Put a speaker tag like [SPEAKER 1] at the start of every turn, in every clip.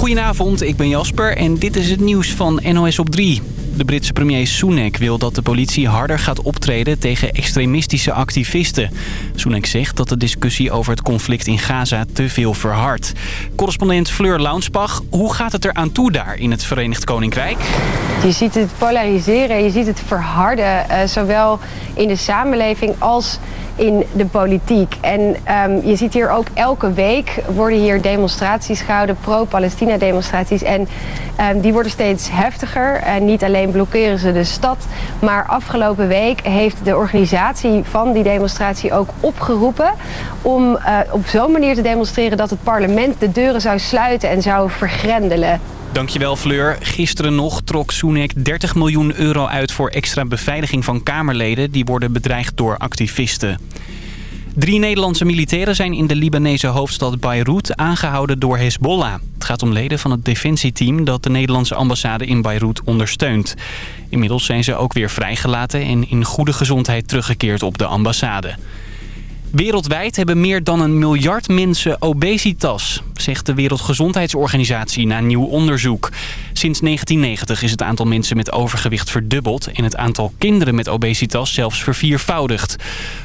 [SPEAKER 1] Goedenavond, ik ben Jasper en dit is het nieuws van NOS op 3. De Britse premier Sunak wil dat de politie harder gaat optreden tegen extremistische activisten. Sunak zegt dat de discussie over het conflict in Gaza te veel verhardt. Correspondent Fleur Launsbach, hoe gaat het er aan toe daar in het Verenigd Koninkrijk?
[SPEAKER 2] Je ziet het polariseren, je ziet het verharden, uh, zowel in de samenleving als in de politiek. En um, je ziet hier ook elke week worden hier demonstraties gehouden, pro-Palestina demonstraties. En um, die worden steeds heftiger. En niet alleen blokkeren ze de stad, maar afgelopen week heeft de organisatie van die demonstratie ook opgeroepen om uh, op zo'n manier te demonstreren dat het parlement de deuren zou sluiten en zou vergrendelen.
[SPEAKER 1] Dankjewel Fleur. Gisteren nog trok Soenek 30 miljoen euro uit voor extra beveiliging van Kamerleden... die worden bedreigd door activisten. Drie Nederlandse militairen zijn in de Libanese hoofdstad Beirut aangehouden door Hezbollah. Het gaat om leden van het defensieteam dat de Nederlandse ambassade in Beirut ondersteunt. Inmiddels zijn ze ook weer vrijgelaten en in goede gezondheid teruggekeerd op de ambassade. Wereldwijd hebben meer dan een miljard mensen obesitas, zegt de Wereldgezondheidsorganisatie na nieuw onderzoek. Sinds 1990 is het aantal mensen met overgewicht verdubbeld en het aantal kinderen met obesitas zelfs verviervoudigd.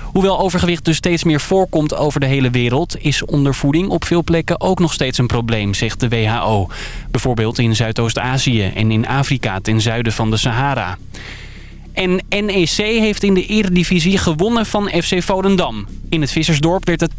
[SPEAKER 1] Hoewel overgewicht dus steeds meer voorkomt over de hele wereld... is ondervoeding op veel plekken ook nog steeds een probleem, zegt de WHO. Bijvoorbeeld in Zuidoost-Azië en in Afrika ten zuiden van de Sahara. En NEC heeft in de eredivisie gewonnen van FC Volendam. In het Vissersdorp werd het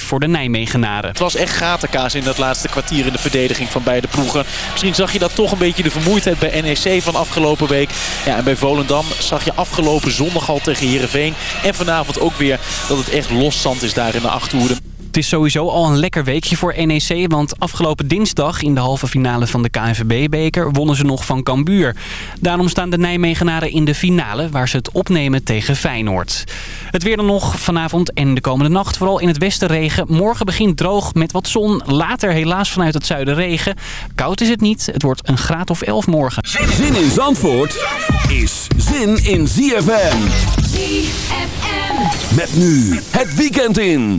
[SPEAKER 1] 2-5 voor de Nijmegenaren.
[SPEAKER 3] Het was echt gatenkaas in dat laatste kwartier in de verdediging van beide ploegen. Misschien zag je dat toch een beetje de vermoeidheid bij NEC van afgelopen week. Ja, en bij Volendam zag je afgelopen zondag al tegen Heerenveen. En vanavond ook weer dat het echt loszand is daar in de Achterhoede.
[SPEAKER 1] Het is sowieso al een lekker weekje voor NEC, want afgelopen dinsdag in de halve finale van de KNVB-beker wonnen ze nog van Cambuur. Daarom staan de Nijmegenaren in de finale waar ze het opnemen tegen Feyenoord. Het weer dan nog vanavond en de komende nacht, vooral in het westen regen. Morgen begint droog met wat zon, later helaas vanuit het zuiden regen. Koud is het niet, het wordt een graad of 11 morgen.
[SPEAKER 4] Zin in Zandvoort is zin in ZFM. ZFM. Met nu het weekend in.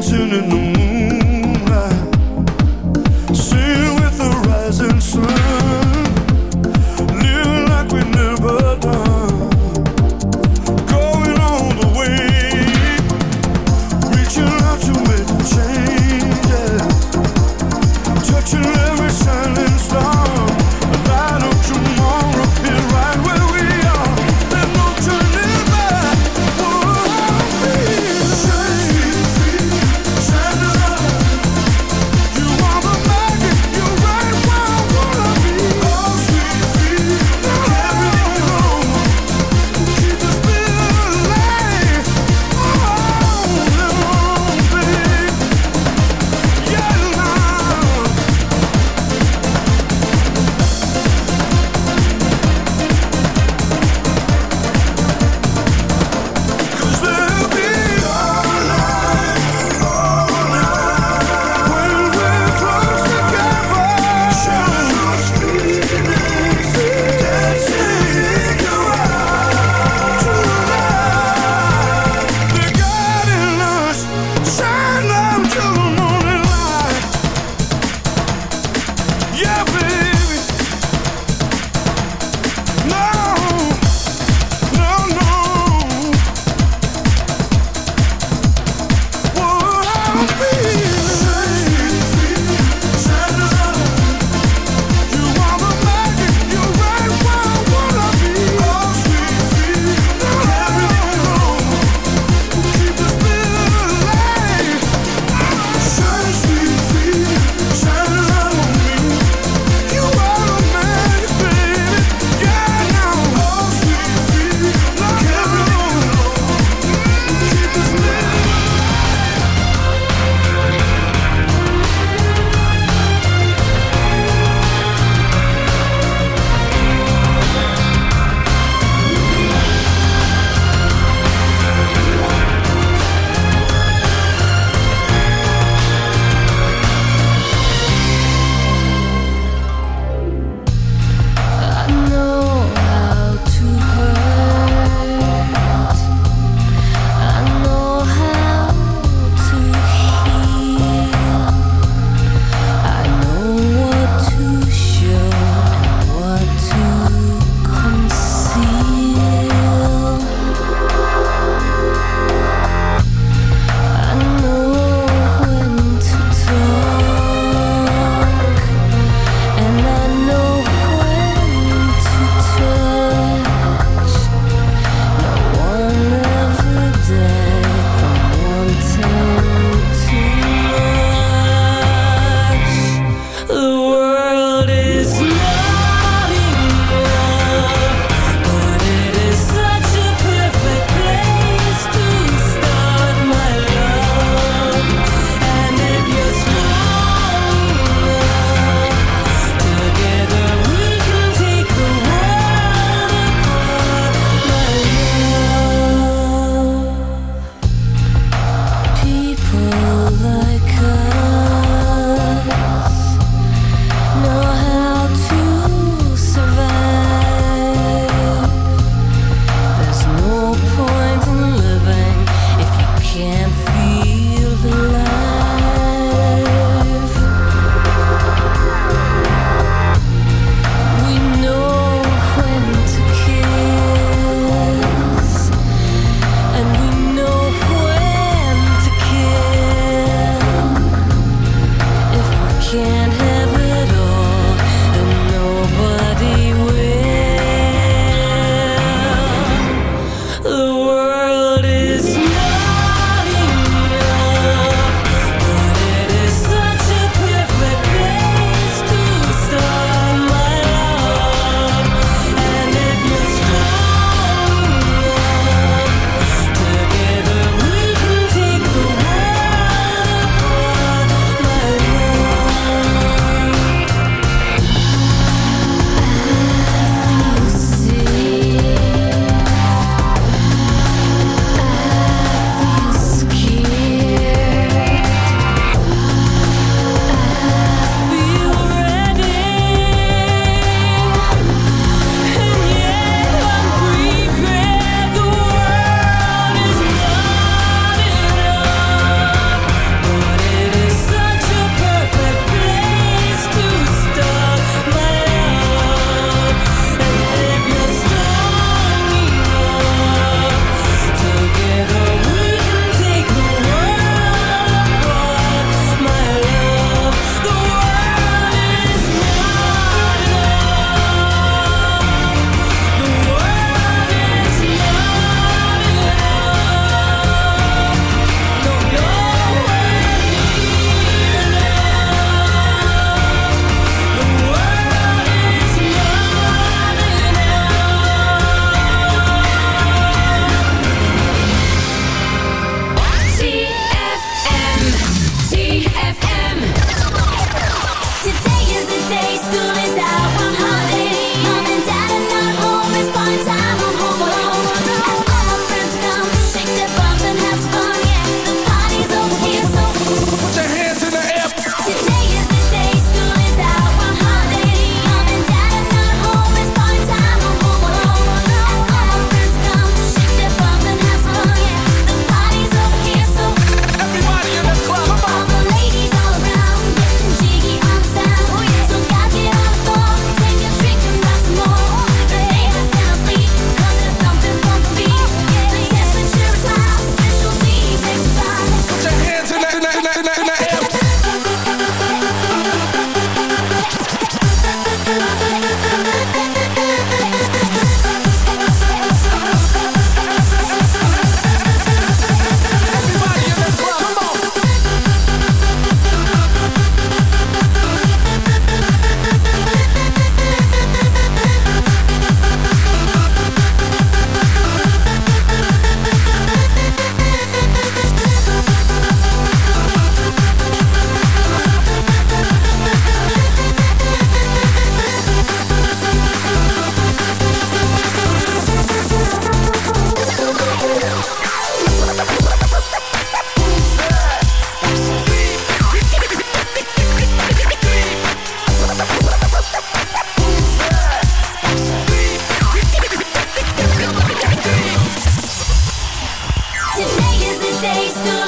[SPEAKER 5] Dancing days to